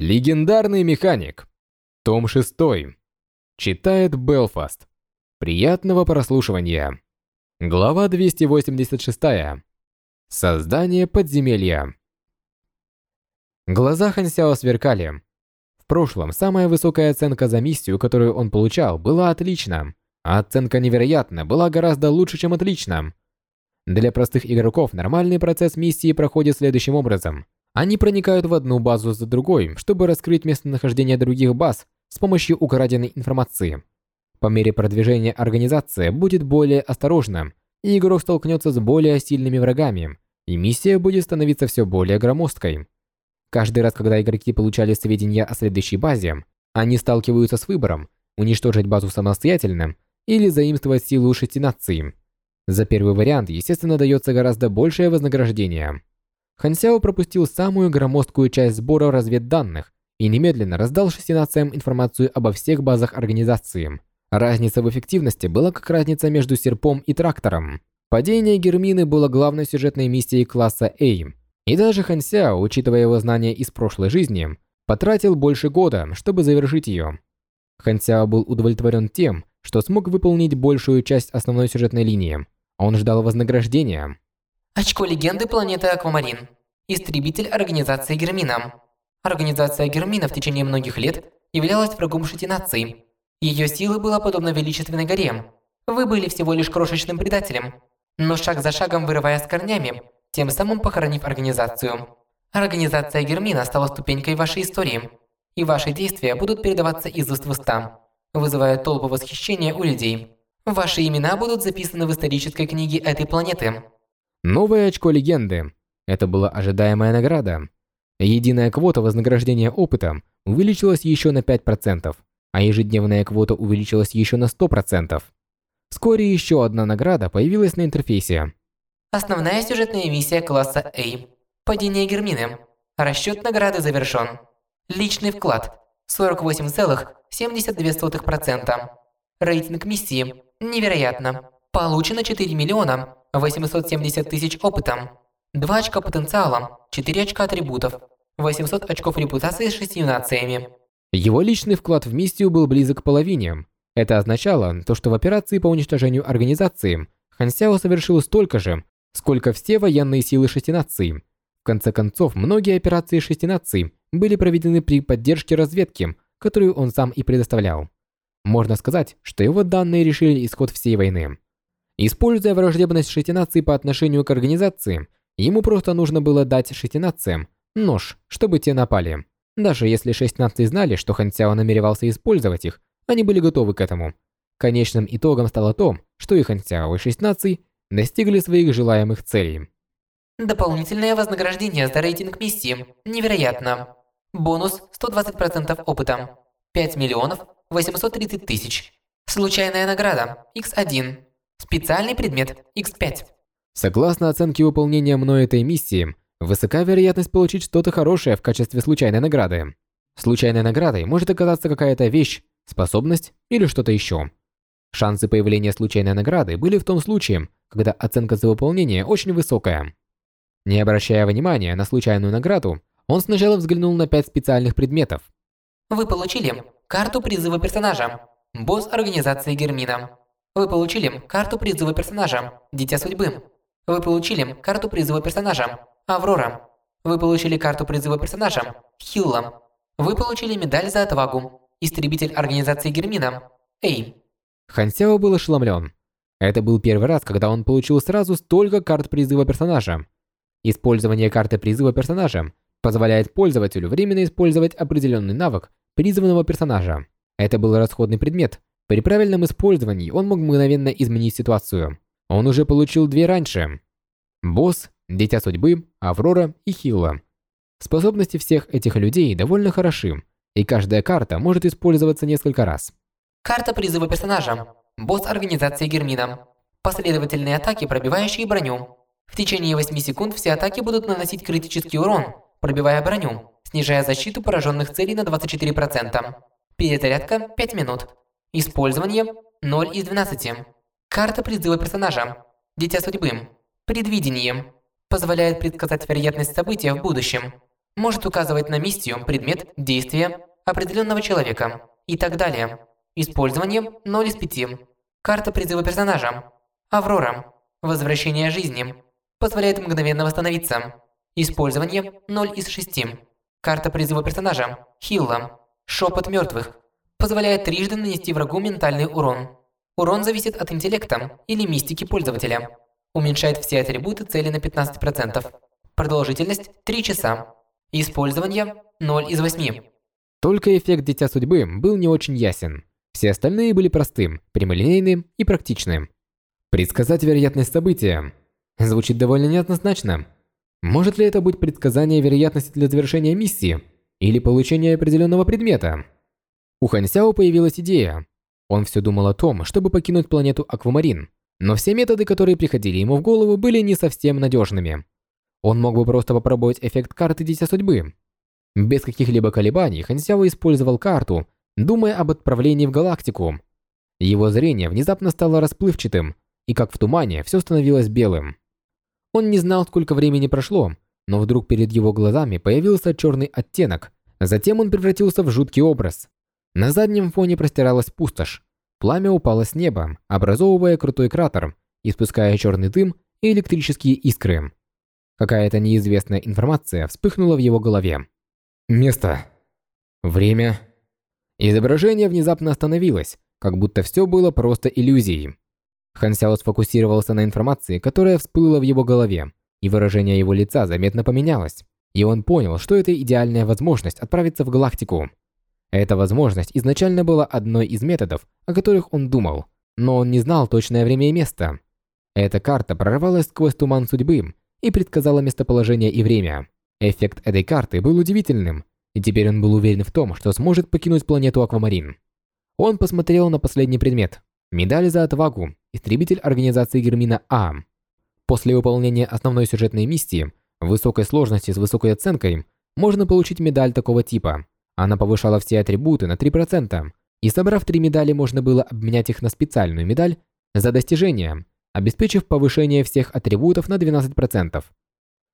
Легендарный механик. Том 6. Читает Белфаст. Приятного прослушивания. Глава 286. Создание подземелья. Глаза Хансяо сверкали. В прошлом самая высокая оценка за миссию, которую он получал, была отлично, а оценка невероятно была гораздо лучше, чем отлично. Для простых игроков нормальный процесс миссии проходит следующим образом – они проникают в одну базу за другой, чтобы раскрыть местонахождение других баз с помощью украденной информации. По мере продвижения организация будет более осторожна, и игрок столкнется с более сильными врагами, и миссия будет становиться все более громоздкой. Каждый раз, когда игроки получали сведения о следующей базе, они сталкиваются с выбором уничтожить базу самостоятельно или заимствовать силу шести наций. За первый вариант, естественно, дается гораздо большее вознаграждение. Хансяо пропустил самую громоздкую часть сбора разведданных и немедленно раздал шестинациям информацию обо всех базах организации. Разница в эффективности была как разница между серпом и трактором. Падение Гермины было главной сюжетной миссией класса A, и даже Хансяо, учитывая его знания из прошлой жизни, потратил больше года, чтобы завершить ее. Хансяо был удовлетворен тем, что смог выполнить большую часть основной сюжетной линии. Он ждал вознаграждения. Очко легенды планеты Аквамарин. Истребитель организации Гермина. Организация Гермина в течение многих лет являлась врагом шести Ее сила была подобна величественной горе. Вы были всего лишь крошечным предателем, но шаг за шагом вырывая с корнями, тем самым похоронив организацию. Организация Гермина стала ступенькой вашей истории, и ваши действия будут передаваться из уст в уста, вызывая толпу восхищения у людей. Ваши имена будут записаны в исторической книге этой планеты. Новое очко легенды. Это была ожидаемая награда. Единая квота вознаграждения опытом увеличилась еще на 5%, а ежедневная квота увеличилась еще на 100%. Вскоре еще одна награда появилась на интерфейсе. Основная сюжетная миссия класса A. Падение Гермины. Расчет награды завершен. Личный вклад 48,72%. Рейтинг миссии невероятно. Получено 4 миллиона 870 тысяч опытом, 2 очка потенциалом, 4 очка атрибутов, 800 очков репутации с 6 нациями. Его личный вклад в миссию был близок к половине. Это означало, то, что в операции по уничтожению организации Хан Сяо совершил столько же, сколько все военные силы шести наций. В конце концов, многие операции шести наций были проведены при поддержке разведки, которую он сам и предоставлял. Можно сказать, что его данные решили исход всей войны. Используя враждебность шестинации по отношению к организации, ему просто нужно было дать шестинациям нож, чтобы те напали. Даже если шесть знали, что Хан Цяо намеревался использовать их, они были готовы к этому. Конечным итогом стало то, что и Хан Цяо, и шесть достигли своих желаемых целей. Дополнительное вознаграждение за рейтинг миссии. Невероятно. Бонус 120% опыта. 5 миллионов 830 тысяч. Случайная награда. X1. Специальный предмет X5. Согласно оценке выполнения мной этой миссии, высока вероятность получить что-то хорошее в качестве случайной награды. Случайной наградой может оказаться какая-то вещь, способность или что-то еще. Шансы появления случайной награды были в том случае, когда оценка за выполнение очень высокая. Не обращая внимания на случайную награду, он сначала взглянул на пять специальных предметов. Вы получили карту призыва персонажа. Босс организации Гермина. Вы получили карту призыва персонажа Дитя Судьбы. Вы получили карту призыва персонажа Аврора. Вы получили карту призыва персонажа Хилла. Вы получили медаль за отвагу Истребитель организации Гермина Эй. Хан Сяо был ошеломлен. Это был первый раз, когда он получил сразу столько карт призыва персонажа. Использование карты призыва персонажа позволяет пользователю временно использовать определенный навык призванного персонажа. Это был расходный предмет, при правильном использовании он мог мгновенно изменить ситуацию. Он уже получил две раньше. Босс, Дитя Судьбы, Аврора и Хилла. Способности всех этих людей довольно хороши, и каждая карта может использоваться несколько раз. Карта призыва персонажа. Босс организации Гермина. Последовательные атаки, пробивающие броню. В течение 8 секунд все атаки будут наносить критический урон, пробивая броню, снижая защиту пораженных целей на 24%. Перезарядка 5 минут. Использование 0 из 12. Карта призыва персонажа. Дитя судьбы. Предвидение. Позволяет предсказать вероятность события в будущем. Может указывать на миссию, предмет, действие определенного человека и так далее. Использование 0 из 5. Карта призыва персонажа. Аврора. Возвращение жизни. Позволяет мгновенно восстановиться. Использование 0 из 6. Карта призыва персонажа. Хилла. Шепот мертвых. Позволяет трижды нанести врагу ментальный урон. Урон зависит от интеллекта или мистики пользователя. Уменьшает все атрибуты цели на 15%. Продолжительность 3 часа. Использование 0 из 8. Только эффект Дитя Судьбы был не очень ясен. Все остальные были простым, прямолинейным и практичным. Предсказать вероятность события. Звучит довольно неоднозначно. Может ли это быть предсказание вероятности для завершения миссии или получения определенного предмета? У Хансяо появилась идея. Он все думал о том, чтобы покинуть планету Аквамарин, но все методы, которые приходили ему в голову, были не совсем надежными. Он мог бы просто попробовать эффект карты Дитя Судьбы. Без каких-либо колебаний Хансяо использовал карту, думая об отправлении в галактику. Его зрение внезапно стало расплывчатым, и как в тумане, все становилось белым. Он не знал, сколько времени прошло, но вдруг перед его глазами появился черный оттенок. Затем он превратился в жуткий образ. На заднем фоне простиралась пустошь. Пламя упало с неба, образовывая крутой кратер, испуская черный дым и электрические искры. Какая-то неизвестная информация вспыхнула в его голове. Место. Время. Изображение внезапно остановилось, как будто все было просто иллюзией. Хан Сяо сфокусировался на информации, которая всплыла в его голове, и выражение его лица заметно поменялось. И он понял, что это идеальная возможность отправиться в галактику. Эта возможность изначально была одной из методов, о которых он думал, но он не знал точное время и место. Эта карта прорвалась сквозь туман судьбы и предсказала местоположение и время. Эффект этой карты был удивительным, и теперь он был уверен в том, что сможет покинуть планету Аквамарин. Он посмотрел на последний предмет – медаль за отвагу, истребитель организации Гермина А. После выполнения основной сюжетной миссии, высокой сложности с высокой оценкой, можно получить медаль такого типа – она повышала все атрибуты на 3%, и собрав три медали, можно было обменять их на специальную медаль за достижение, обеспечив повышение всех атрибутов на 12%.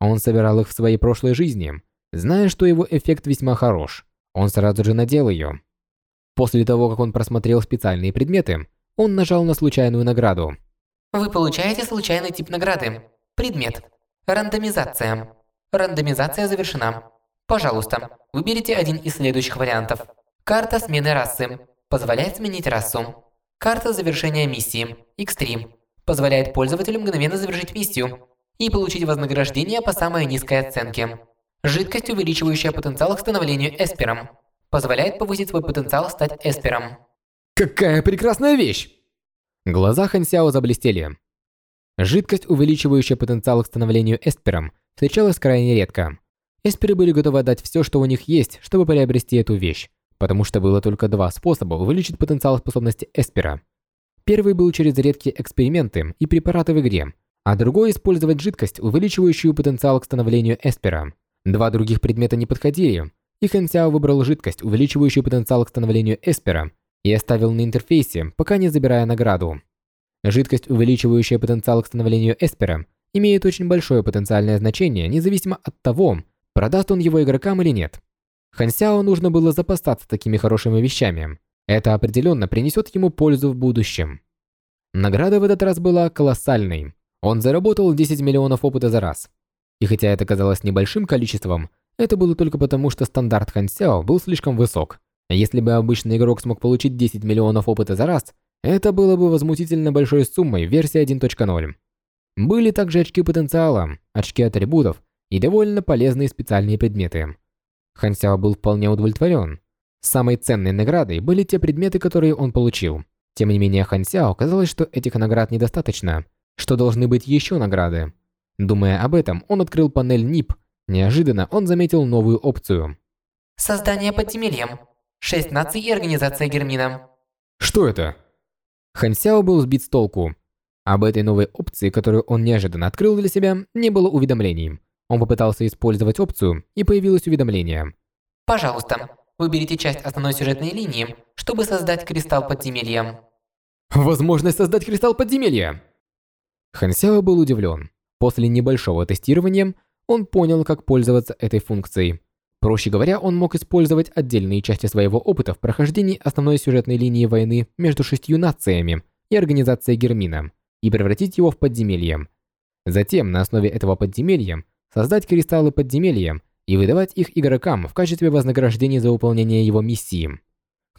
Он собирал их в своей прошлой жизни, зная, что его эффект весьма хорош. Он сразу же надел ее. После того, как он просмотрел специальные предметы, он нажал на случайную награду. Вы получаете случайный тип награды. Предмет. Рандомизация. Рандомизация завершена. Пожалуйста, выберите один из следующих вариантов. Карта смены расы. Позволяет сменить расу. Карта завершения миссии. Экстрим. Позволяет пользователю мгновенно завершить миссию и получить вознаграждение по самой низкой оценке. Жидкость, увеличивающая потенциал к становлению эспером. Позволяет повысить свой потенциал стать эспером. Какая прекрасная вещь! Глаза Хансяо заблестели. Жидкость, увеличивающая потенциал к становлению эспером, встречалась крайне редко. Эсперы были готовы отдать все, что у них есть, чтобы приобрести эту вещь, потому что было только два способа увеличить потенциал способности Эспера. Первый был через редкие эксперименты и препараты в игре, а другой – использовать жидкость, увеличивающую потенциал к становлению Эспера. Два других предмета не подходили, и Хэн Сяо выбрал жидкость, увеличивающую потенциал к становлению Эспера, и оставил на интерфейсе, пока не забирая награду. Жидкость, увеличивающая потенциал к становлению Эспера, имеет очень большое потенциальное значение, независимо от того, продаст он его игрокам или нет. Хансяо нужно было запасаться такими хорошими вещами. Это определенно принесет ему пользу в будущем. Награда в этот раз была колоссальной. Он заработал 10 миллионов опыта за раз. И хотя это казалось небольшим количеством, это было только потому, что стандарт Хансяо был слишком высок. Если бы обычный игрок смог получить 10 миллионов опыта за раз, это было бы возмутительно большой суммой в версии 1.0. Были также очки потенциала, очки атрибутов и довольно полезные специальные предметы. Хан Сяо был вполне удовлетворен. Самой ценной наградой были те предметы, которые он получил. Тем не менее, Хан Сяо казалось, что этих наград недостаточно, что должны быть еще награды. Думая об этом, он открыл панель НИП. Неожиданно он заметил новую опцию. Создание подземельем. Шесть наций и организация Гермина. Что это? Хан Сяо был сбит с толку. Об этой новой опции, которую он неожиданно открыл для себя, не было уведомлений. Он попытался использовать опцию, и появилось уведомление. Пожалуйста, выберите часть основной сюжетной линии, чтобы создать кристалл подземелья. Возможность создать кристалл подземелья! Хансяо был удивлен. После небольшого тестирования он понял, как пользоваться этой функцией. Проще говоря, он мог использовать отдельные части своего опыта в прохождении основной сюжетной линии войны между шестью нациями и организацией Гермина и превратить его в подземелье. Затем, на основе этого подземелья, создать кристаллы подземелья и выдавать их игрокам в качестве вознаграждения за выполнение его миссии.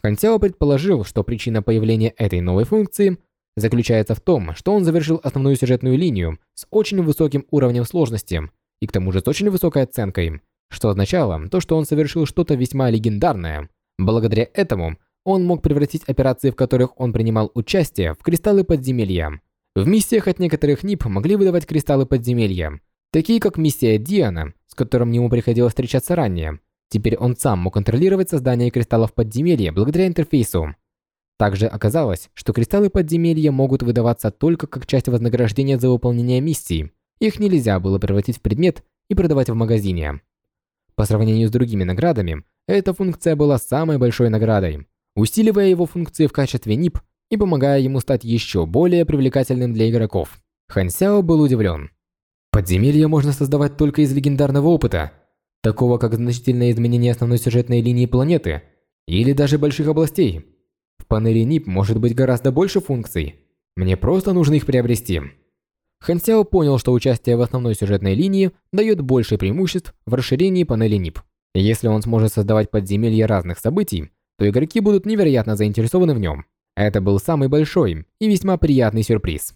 Хансяо предположил, что причина появления этой новой функции заключается в том, что он завершил основную сюжетную линию с очень высоким уровнем сложности и к тому же с очень высокой оценкой, что означало то, что он совершил что-то весьма легендарное. Благодаря этому он мог превратить операции, в которых он принимал участие, в кристаллы подземелья. В миссиях от некоторых НИП могли выдавать кристаллы подземелья, такие как миссия Диана, с которым ему приходилось встречаться ранее. Теперь он сам мог контролировать создание кристаллов подземелья благодаря интерфейсу. Также оказалось, что кристаллы подземелья могут выдаваться только как часть вознаграждения за выполнение миссий. Их нельзя было превратить в предмет и продавать в магазине. По сравнению с другими наградами, эта функция была самой большой наградой, усиливая его функции в качестве НИП и помогая ему стать еще более привлекательным для игроков. Хан Сяо был удивлен. Подземелья можно создавать только из легендарного опыта, такого как значительное изменение основной сюжетной линии планеты или даже больших областей. В панели НИП может быть гораздо больше функций. Мне просто нужно их приобрести. Хан Сяо понял, что участие в основной сюжетной линии дает больше преимуществ в расширении панели НИП. Если он сможет создавать подземелья разных событий, то игроки будут невероятно заинтересованы в нем. Это был самый большой и весьма приятный сюрприз.